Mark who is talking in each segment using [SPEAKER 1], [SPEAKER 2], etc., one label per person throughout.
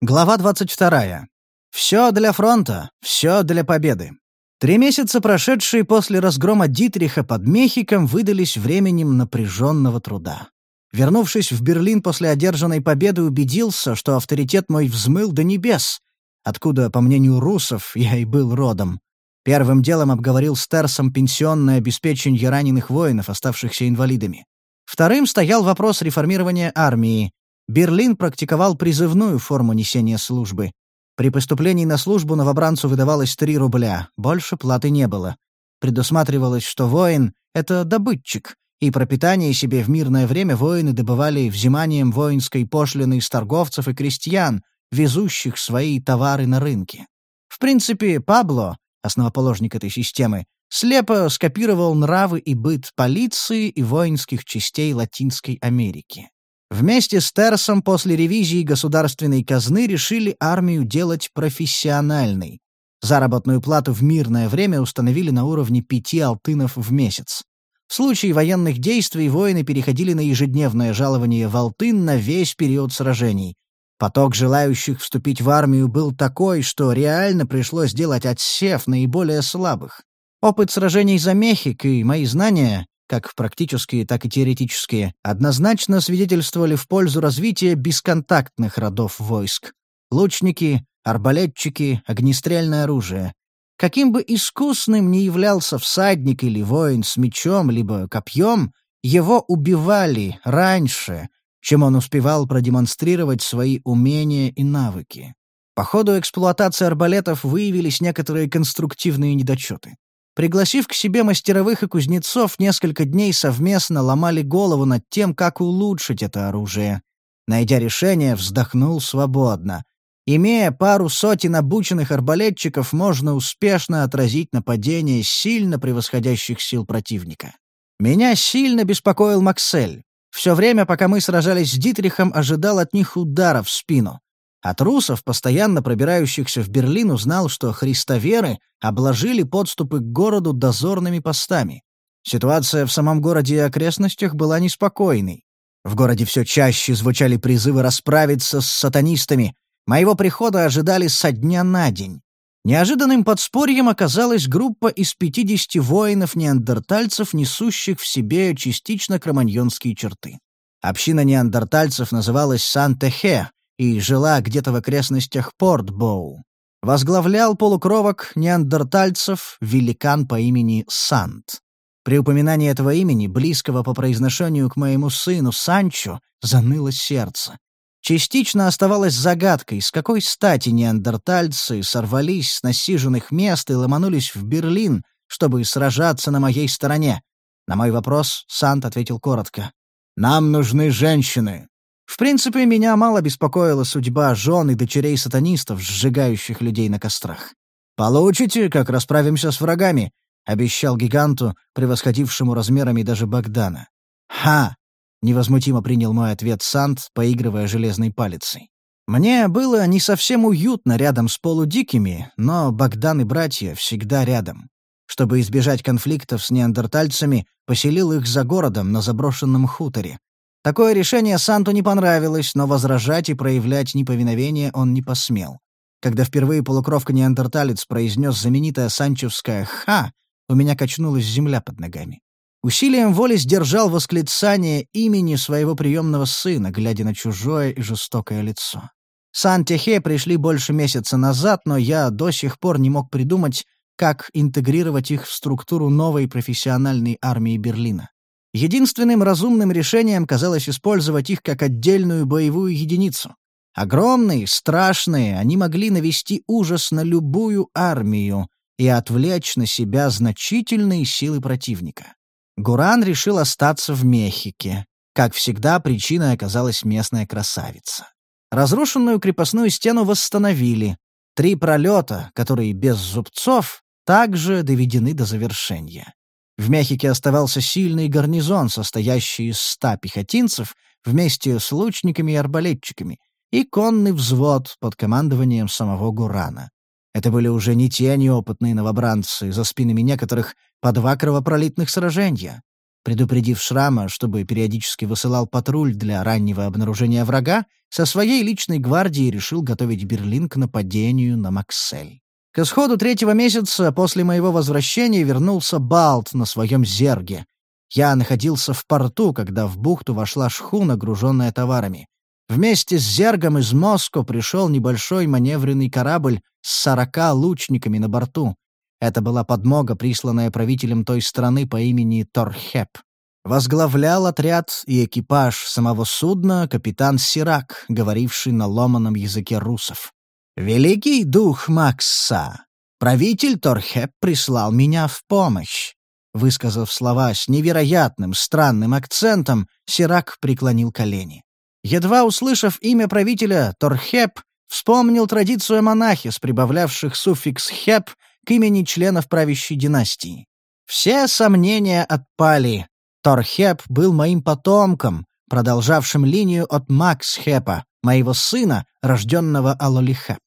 [SPEAKER 1] Глава 22. Все для фронта, все для победы. Три месяца, прошедшие после разгрома Дитриха под Мехиком, выдались временем напряженного труда. Вернувшись в Берлин после одержанной победы, убедился, что авторитет мой взмыл до небес, откуда, по мнению русов, я и был родом. Первым делом обговорил с Терсом пенсионное обеспечение раненых воинов, оставшихся инвалидами. Вторым стоял вопрос реформирования армии, Берлин практиковал призывную форму несения службы. При поступлении на службу новобранцу выдавалось 3 рубля, больше платы не было. Предусматривалось, что воин — это добытчик, и пропитание себе в мирное время воины добывали взиманием воинской пошлины из торговцев и крестьян, везущих свои товары на рынке. В принципе, Пабло, основоположник этой системы, слепо скопировал нравы и быт полиции и воинских частей Латинской Америки. Вместе с Терсом после ревизии государственной казны решили армию делать профессиональной. Заработную плату в мирное время установили на уровне пяти алтынов в месяц. В случае военных действий воины переходили на ежедневное жалование в алтын на весь период сражений. Поток желающих вступить в армию был такой, что реально пришлось делать отсев наиболее слабых. Опыт сражений за Мехик и мои знания как практические, так и теоретические, однозначно свидетельствовали в пользу развития бесконтактных родов войск. Лучники, арбалетчики, огнестрельное оружие. Каким бы искусным ни являлся всадник или воин с мечом либо копьем, его убивали раньше, чем он успевал продемонстрировать свои умения и навыки. По ходу эксплуатации арбалетов выявились некоторые конструктивные недочеты. Пригласив к себе мастеровых и кузнецов, несколько дней совместно ломали голову над тем, как улучшить это оружие. Найдя решение, вздохнул свободно. Имея пару сотен обученных арбалетчиков, можно успешно отразить нападение сильно превосходящих сил противника. Меня сильно беспокоил Максель. Все время, пока мы сражались с Дитрихом, ожидал от них удара в спину. От русов, постоянно пробирающихся в Берлин, узнал, что христоверы обложили подступы к городу дозорными постами. Ситуация в самом городе и окрестностях была неспокойной. В городе все чаще звучали призывы расправиться с сатанистами. Моего прихода ожидали со дня на день. Неожиданным подспорьем оказалась группа из 50 воинов-неандертальцев, несущих в себе частично кроманьонские черты. Община неандертальцев называлась Сан-Техе, и жила где-то в окрестностях Портбоу. Возглавлял полукровок неандертальцев великан по имени Сант. При упоминании этого имени, близкого по произношению к моему сыну Санчо, заныло сердце. Частично оставалось загадкой, с какой стати неандертальцы сорвались с насиженных мест и ломанулись в Берлин, чтобы сражаться на моей стороне. На мой вопрос Сант ответил коротко. «Нам нужны женщины. В принципе, меня мало беспокоила судьба жен и дочерей сатанистов, сжигающих людей на кострах. «Получите, как расправимся с врагами», — обещал гиганту, превосходившему размерами даже Богдана. «Ха!» — невозмутимо принял мой ответ Сант, поигрывая железной палицей. Мне было не совсем уютно рядом с полудикими, но Богдан и братья всегда рядом. Чтобы избежать конфликтов с неандертальцами, поселил их за городом на заброшенном хуторе. Такое решение Санту не понравилось, но возражать и проявлять неповиновение он не посмел. Когда впервые полукровка-неандерталец произнес знаменитое санчевское «Ха!», у меня качнулась земля под ногами. Усилием воли сдержал восклицание имени своего приемного сына, глядя на чужое и жестокое лицо. Сан-Техе пришли больше месяца назад, но я до сих пор не мог придумать, как интегрировать их в структуру новой профессиональной армии Берлина. Единственным разумным решением казалось использовать их как отдельную боевую единицу. Огромные, страшные, они могли навести ужас на любую армию и отвлечь на себя значительные силы противника. Гуран решил остаться в Мехике. Как всегда, причиной оказалась местная красавица. Разрушенную крепостную стену восстановили. Три пролета, которые без зубцов, также доведены до завершения. В Мехике оставался сильный гарнизон, состоящий из ста пехотинцев вместе с лучниками и арбалетчиками, и конный взвод под командованием самого Гурана. Это были уже не те неопытные новобранцы, за спинами некоторых по два кровопролитных сражения. Предупредив Шрама, чтобы периодически высылал патруль для раннего обнаружения врага, со своей личной гвардией решил готовить Берлин к нападению на Максель. К исходу третьего месяца после моего возвращения вернулся Балт на своем зерге. Я находился в порту, когда в бухту вошла шхуна, груженная товарами. Вместе с зергом из Моско пришел небольшой маневренный корабль с сорока лучниками на борту. Это была подмога, присланная правителем той страны по имени Торхеп. Возглавлял отряд и экипаж самого судна капитан Сирак, говоривший на ломаном языке русов. «Великий дух Макса! Правитель Торхеп прислал меня в помощь!» Высказав слова с невероятным странным акцентом, Сирак преклонил колени. Едва услышав имя правителя, Торхеп вспомнил традицию монахис, прибавлявших суффикс «хеп» к имени членов правящей династии. Все сомнения отпали. Торхеп был моим потомком, продолжавшим линию от Максхепа, моего сына, рожденного Алолихеп.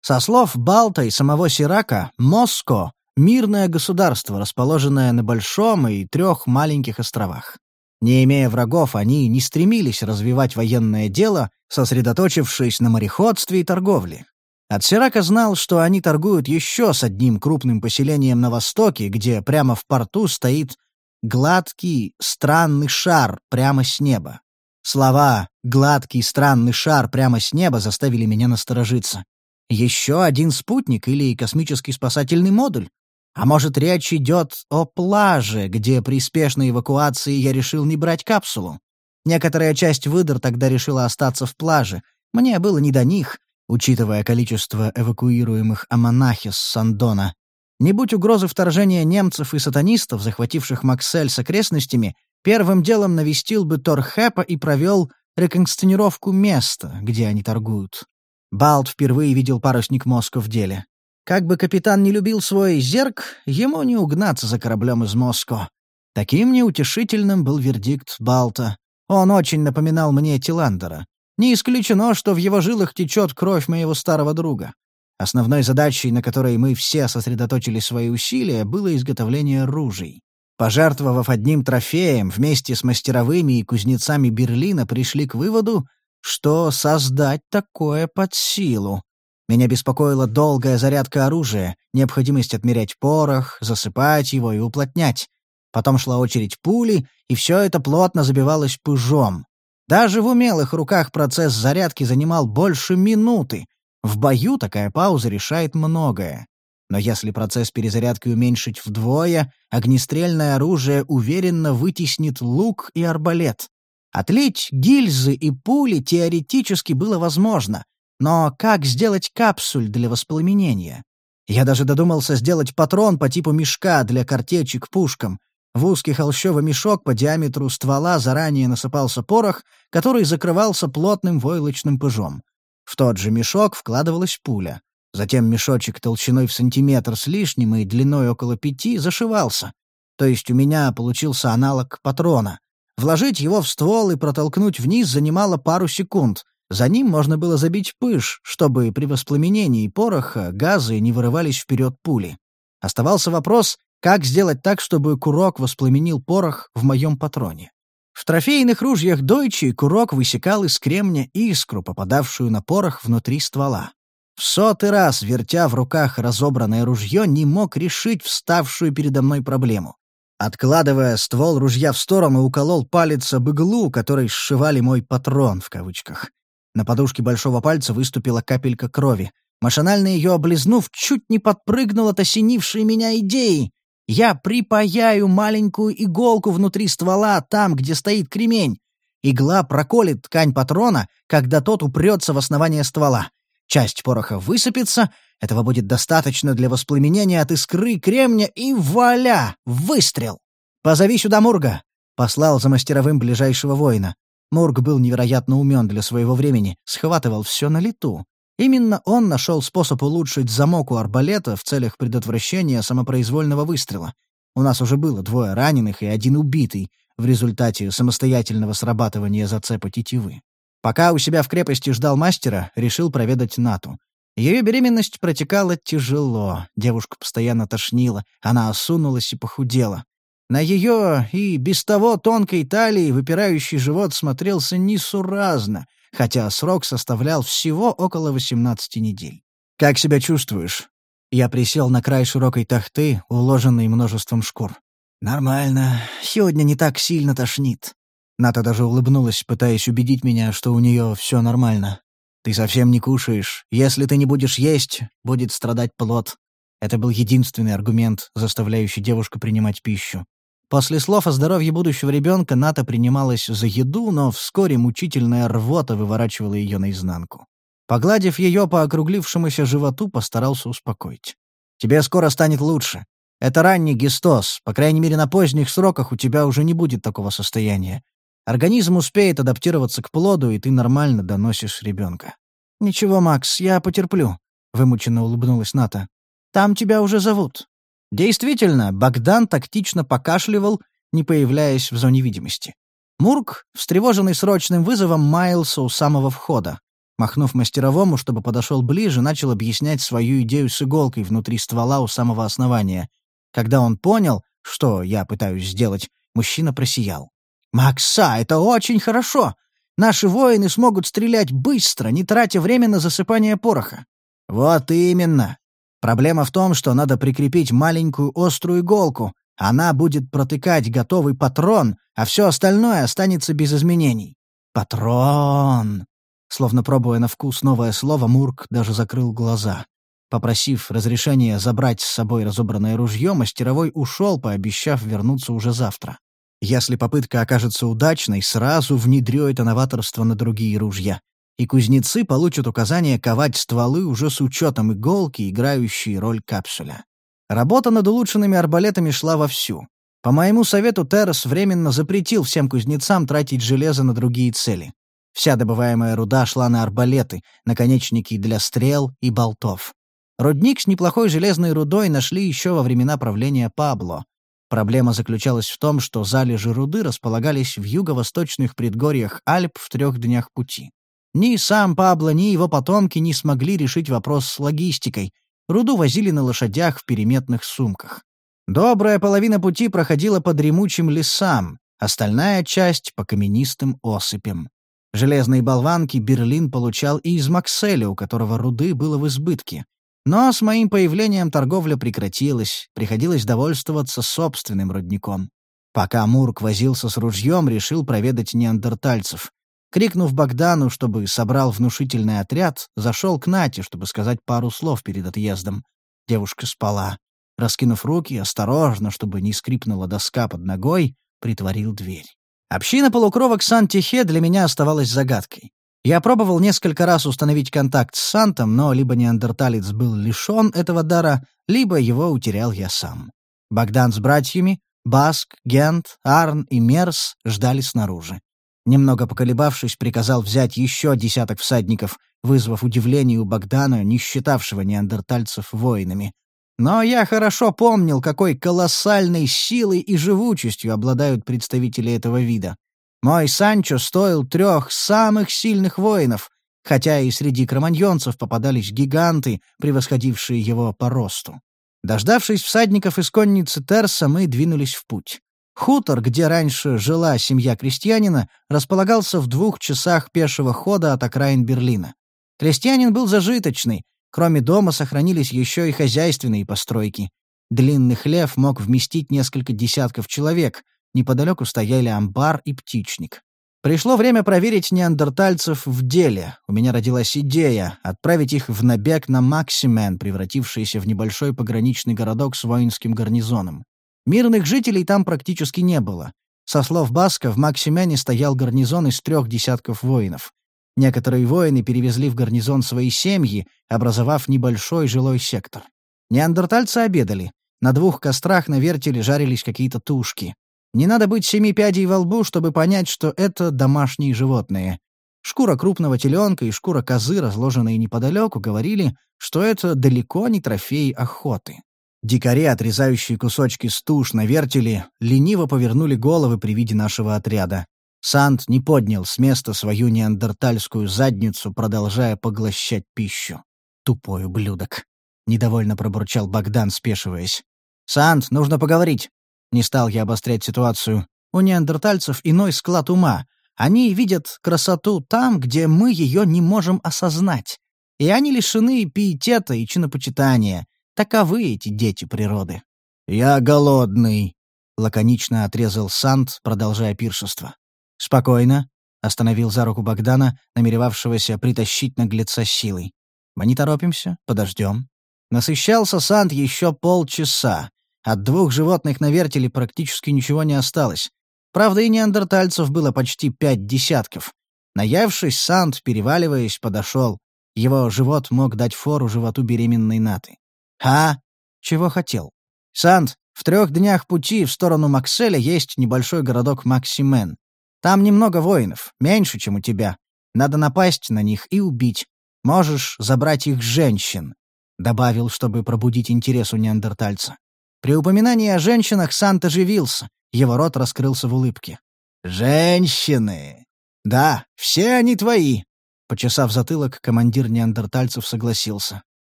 [SPEAKER 1] Со слов Балта и самого Сирака, Моско — мирное государство, расположенное на большом и трех маленьких островах. Не имея врагов, они не стремились развивать военное дело, сосредоточившись на мореходстве и торговле. От Сирака знал, что они торгуют еще с одним крупным поселением на востоке, где прямо в порту стоит гладкий, странный шар прямо с неба. Слова «гладкий, странный шар прямо с неба» заставили меня насторожиться. Еще один спутник или космический спасательный модуль? А может, речь идет о плаже, где при спешной эвакуации я решил не брать капсулу? Некоторая часть выдр тогда решила остаться в плаже. Мне было не до них, учитывая количество эвакуируемых амонахис с Сандона. Не будь угрозы вторжения немцев и сатанистов, захвативших Максель с окрестностями, первым делом навестил бы Торхепа и провел реконсценировку места, где они торгуют. Балт впервые видел парусник Моско в деле. Как бы капитан не любил свой зерк, ему не угнаться за кораблем из Моско. Таким неутешительным был вердикт Балта. Он очень напоминал мне Тиландера. Не исключено, что в его жилах течет кровь моего старого друга. Основной задачей, на которой мы все сосредоточили свои усилия, было изготовление ружей. Пожертвовав одним трофеем, вместе с мастеровыми и кузнецами Берлина пришли к выводу, что создать такое под силу. Меня беспокоила долгая зарядка оружия, необходимость отмерять порох, засыпать его и уплотнять. Потом шла очередь пули, и все это плотно забивалось пыжом. Даже в умелых руках процесс зарядки занимал больше минуты. В бою такая пауза решает многое. Но если процесс перезарядки уменьшить вдвое, огнестрельное оружие уверенно вытеснит лук и арбалет. Отлить гильзы и пули теоретически было возможно, но как сделать капсуль для воспламенения? Я даже додумался сделать патрон по типу мешка для картечи к пушкам, в узкий холщовый мешок по диаметру ствола заранее насыпался порох, который закрывался плотным войлочным пыжом. В тот же мешок вкладывалась пуля. Затем мешочек толщиной в сантиметр с лишним и длиной около пяти зашивался. То есть у меня получился аналог патрона. Вложить его в ствол и протолкнуть вниз занимало пару секунд. За ним можно было забить пыш, чтобы при воспламенении пороха газы не вырывались вперед пули. Оставался вопрос, как сделать так, чтобы курок воспламенил порох в моем патроне? В трофейных ружьях Дойчи курок высекал из кремня искру, попадавшую на порох внутри ствола. В сотый раз, вертя в руках разобранное ружье, не мог решить вставшую передо мной проблему. Откладывая ствол ружья в сторону, уколол палец об иглу, которой сшивали мой «патрон» в кавычках. На подушке большого пальца выступила капелька крови. Машинально ее облизнув, чуть не подпрыгнул от осенившей меня идеи. Я припаяю маленькую иголку внутри ствола, там, где стоит кремень. Игла проколет ткань патрона, когда тот упрется в основание ствола. Часть пороха высыпется, этого будет достаточно для воспламенения от искры кремня, и вуаля! Выстрел! «Позови сюда Мурга!» — послал за мастеровым ближайшего воина. Мург был невероятно умен для своего времени, схватывал все на лету. Именно он нашел способ улучшить замок у арбалета в целях предотвращения самопроизвольного выстрела. У нас уже было двое раненых и один убитый в результате самостоятельного срабатывания зацепа тетивы. Пока у себя в крепости ждал мастера, решил проведать Нату. Ее беременность протекала тяжело, девушку постоянно тошнило, она осунулась и похудела. На ее и без того тонкой талии выпирающий живот смотрелся несуразно, хотя срок составлял всего около 18 недель. «Как себя чувствуешь?» Я присел на край широкой тахты, уложенной множеством шкур. «Нормально. Сегодня не так сильно тошнит». Ната даже улыбнулась, пытаясь убедить меня, что у нее все нормально. «Ты совсем не кушаешь. Если ты не будешь есть, будет страдать плод». Это был единственный аргумент, заставляющий девушку принимать пищу. После слов о здоровье будущего ребенка Ната принималась за еду, но вскоре мучительная рвота выворачивала ее наизнанку. Погладив ее по округлившемуся животу, постарался успокоить. «Тебе скоро станет лучше. Это ранний гистоз, по крайней мере, на поздних сроках у тебя уже не будет такого состояния. Организм успеет адаптироваться к плоду, и ты нормально доносишь ребенка». «Ничего, Макс, я потерплю», — вымученно улыбнулась Ната. «Там тебя уже зовут». Действительно, Богдан тактично покашливал, не появляясь в зоне видимости. Мурк, встревоженный срочным вызовом, маялся у самого входа. Махнув мастеровому, чтобы подошел ближе, начал объяснять свою идею с иголкой внутри ствола у самого основания. Когда он понял, что я пытаюсь сделать, мужчина просиял. «Макса, это очень хорошо! Наши воины смогут стрелять быстро, не тратя время на засыпание пороха». «Вот именно. Проблема в том, что надо прикрепить маленькую острую иголку. Она будет протыкать готовый патрон, а все остальное останется без изменений. Патрон. Словно пробуя на вкус новое слово, Мурк даже закрыл глаза. Попросив разрешения забрать с собой разобранное ружье, мастеровой ушел, пообещав вернуться уже завтра. Если попытка окажется удачной, сразу внедрю это новаторство на другие ружья и кузнецы получат указание ковать стволы уже с учетом иголки, играющей роль капсуля. Работа над улучшенными арбалетами шла вовсю. По моему совету Террас временно запретил всем кузнецам тратить железо на другие цели. Вся добываемая руда шла на арбалеты, наконечники для стрел и болтов. Рудник с неплохой железной рудой нашли еще во времена правления Пабло. Проблема заключалась в том, что залежи руды располагались в юго-восточных предгорьях Альп в трех днях пути. Ни сам Пабло, ни его потомки не смогли решить вопрос с логистикой. Руду возили на лошадях в переметных сумках. Добрая половина пути проходила по дремучим лесам, остальная часть — по каменистым осыпям. Железные болванки Берлин получал и из Макселя, у которого руды было в избытке. Но с моим появлением торговля прекратилась, приходилось довольствоваться собственным рудником. Пока Мурк возился с ружьем, решил проведать неандертальцев. Крикнув Богдану, чтобы собрал внушительный отряд, зашел к Нате, чтобы сказать пару слов перед отъездом. Девушка спала. Раскинув руки, осторожно, чтобы не скрипнула доска под ногой, притворил дверь. Община полукровок Сан-Тихе для меня оставалась загадкой. Я пробовал несколько раз установить контакт с Сантом, но либо неандерталец был лишен этого дара, либо его утерял я сам. Богдан с братьями, Баск, Гент, Арн и Мерс ждали снаружи. Немного поколебавшись, приказал взять еще десяток всадников, вызвав удивление у Богдана, не считавшего неандертальцев воинами. Но я хорошо помнил, какой колоссальной силой и живучестью обладают представители этого вида. Мой Санчо стоил трех самых сильных воинов, хотя и среди кроманьонцев попадались гиганты, превосходившие его по росту. Дождавшись всадников из конницы Терса, мы двинулись в путь. Хутор, где раньше жила семья крестьянина, располагался в двух часах пешего хода от окраин Берлина. Крестьянин был зажиточный, кроме дома сохранились еще и хозяйственные постройки. Длинный хлев мог вместить несколько десятков человек, неподалеку стояли амбар и птичник. Пришло время проверить неандертальцев в деле. У меня родилась идея — отправить их в набег на Максимен, превратившийся в небольшой пограничный городок с воинским гарнизоном. Мирных жителей там практически не было. Со слов Баска, в Максимене стоял гарнизон из трех десятков воинов. Некоторые воины перевезли в гарнизон свои семьи, образовав небольшой жилой сектор. Неандертальцы обедали. На двух кострах на вертеле жарились какие-то тушки. Не надо быть семи пядей во лбу, чтобы понять, что это домашние животные. Шкура крупного теленка и шкура козы, разложенные неподалеку, говорили, что это далеко не трофей охоты. Дикари, отрезающие кусочки стуж на вертеле, лениво повернули головы при виде нашего отряда. Сант не поднял с места свою неандертальскую задницу, продолжая поглощать пищу. «Тупой ублюдок!» — недовольно пробурчал Богдан, спешиваясь. «Сант, нужно поговорить!» Не стал я обострять ситуацию. У неандертальцев иной склад ума. Они видят красоту там, где мы ее не можем осознать. И они лишены пиетета и чинопочитания. Таковы эти дети природы. «Я голодный», — лаконично отрезал Сант, продолжая пиршество. «Спокойно», — остановил за руку Богдана, намеревавшегося притащить наглеца силой. «Мы не торопимся, подождем». Насыщался Сант еще полчаса. От двух животных на вертеле практически ничего не осталось. Правда, и неандертальцев было почти пять десятков. Наявшись, Сант, переваливаясь, подошел. Его живот мог дать фору животу беременной Наты. «А? Чего хотел?» «Сант, в трех днях пути в сторону Макселя есть небольшой городок Максимен. Там немного воинов, меньше, чем у тебя. Надо напасть на них и убить. Можешь забрать их женщин», — добавил, чтобы пробудить интерес у неандертальца. При упоминании о женщинах Сант оживился, его рот раскрылся в улыбке. «Женщины! Да, все они твои!» Почесав затылок, командир неандертальцев согласился.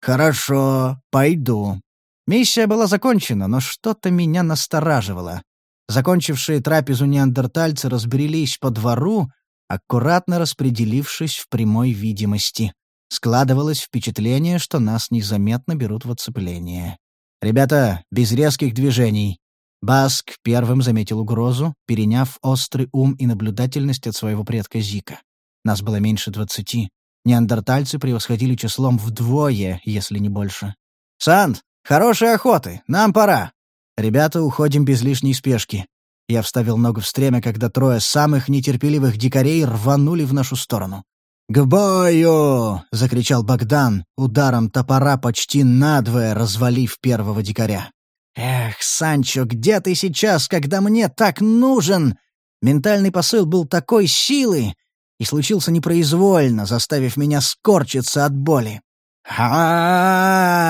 [SPEAKER 1] «Хорошо, пойду». Миссия была закончена, но что-то меня настораживало. Закончившие трапезу неандертальцы разбрелись по двору, аккуратно распределившись в прямой видимости. Складывалось впечатление, что нас незаметно берут в оцепление. «Ребята, без резких движений». Баск первым заметил угрозу, переняв острый ум и наблюдательность от своего предка Зика. Нас было меньше двадцати. Неандертальцы превосходили числом вдвое, если не больше. «Санд, хорошей охоты! Нам пора!» «Ребята, уходим без лишней спешки». Я вставил ногу в стремя, когда трое самых нетерпеливых дикарей рванули в нашу сторону. «К бою!» — закричал Богдан, ударом топора почти надвое развалив первого дикаря. «Эх, Санчо, где ты сейчас, когда мне так нужен?» Ментальный посыл был такой силы, и случился непроизвольно, заставив меня скорчиться от боли. ха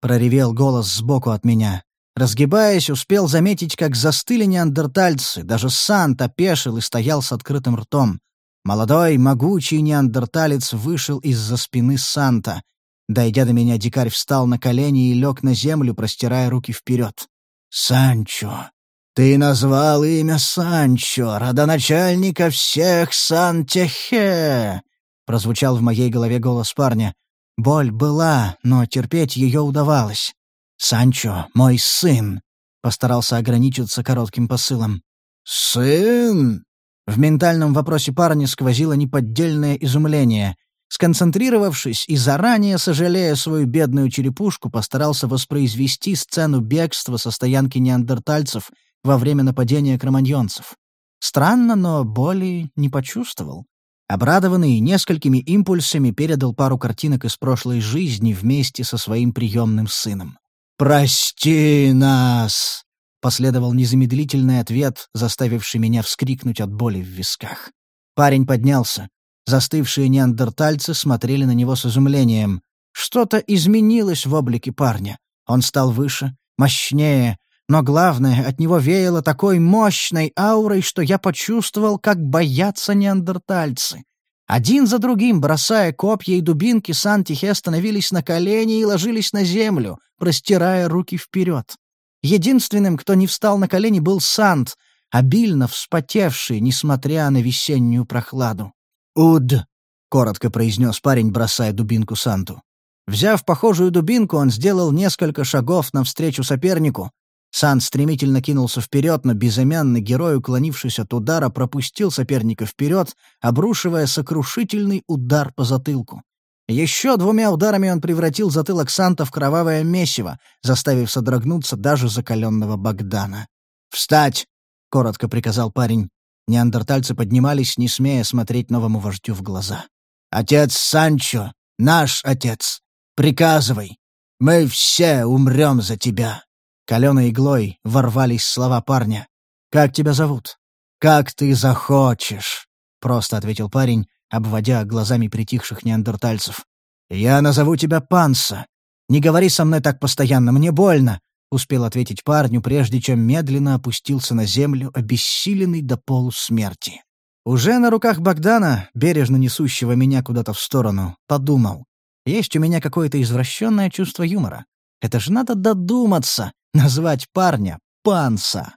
[SPEAKER 1] проревел голос сбоку от меня. Разгибаясь, успел заметить, как застыли неандертальцы, даже Сант опешил и стоял с открытым ртом. Молодой, могучий неандерталец вышел из-за спины Санта. Дойдя до меня, дикарь встал на колени и лег на землю, простирая руки вперед. «Санчо! Ты назвал имя Санчо, родоначальника всех Сантехе!» Прозвучал в моей голове голос парня. Боль была, но терпеть ее удавалось. «Санчо, мой сын!» Постарался ограничиться коротким посылом. «Сын?» В ментальном вопросе парня сквозило неподдельное изумление. Сконцентрировавшись и заранее сожалея свою бедную черепушку, постарался воспроизвести сцену бегства со стоянки неандертальцев — во время нападения кроманьонцев. Странно, но боли не почувствовал. Обрадованный несколькими импульсами передал пару картинок из прошлой жизни вместе со своим приемным сыном. «Прости нас!» — последовал незамедлительный ответ, заставивший меня вскрикнуть от боли в висках. Парень поднялся. Застывшие неандертальцы смотрели на него с изумлением. Что-то изменилось в облике парня. Он стал выше, мощнее, но главное, от него веяло такой мощной аурой, что я почувствовал, как боятся неандертальцы. Один за другим, бросая копья и дубинки, Сантихе становились на колени и ложились на землю, простирая руки вперед. Единственным, кто не встал на колени, был Сант, обильно вспотевший, несмотря на весеннюю прохладу. «Уд!» — коротко произнес парень, бросая дубинку Санту. Взяв похожую дубинку, он сделал несколько шагов навстречу сопернику, Сан стремительно кинулся вперед, но безымянный герой, уклонившись от удара, пропустил соперника вперед, обрушивая сокрушительный удар по затылку. Еще двумя ударами он превратил затылок Санта в кровавое месиво, заставив содрогнуться даже закаленного Богдана. «Встать!» — коротко приказал парень. Неандертальцы поднимались, не смея смотреть новому вождю в глаза. «Отец Санчо, наш отец, приказывай! Мы все умрем за тебя!» Каленой иглой ворвались слова парня. «Как тебя зовут?» «Как ты захочешь», — просто ответил парень, обводя глазами притихших неандертальцев. «Я назову тебя Панса. Не говори со мной так постоянно, мне больно», — успел ответить парню, прежде чем медленно опустился на землю, обессиленный до полусмерти. Уже на руках Богдана, бережно несущего меня куда-то в сторону, подумал. Есть у меня какое-то извращенное чувство юмора. Это же надо додуматься, назвать парня Панса.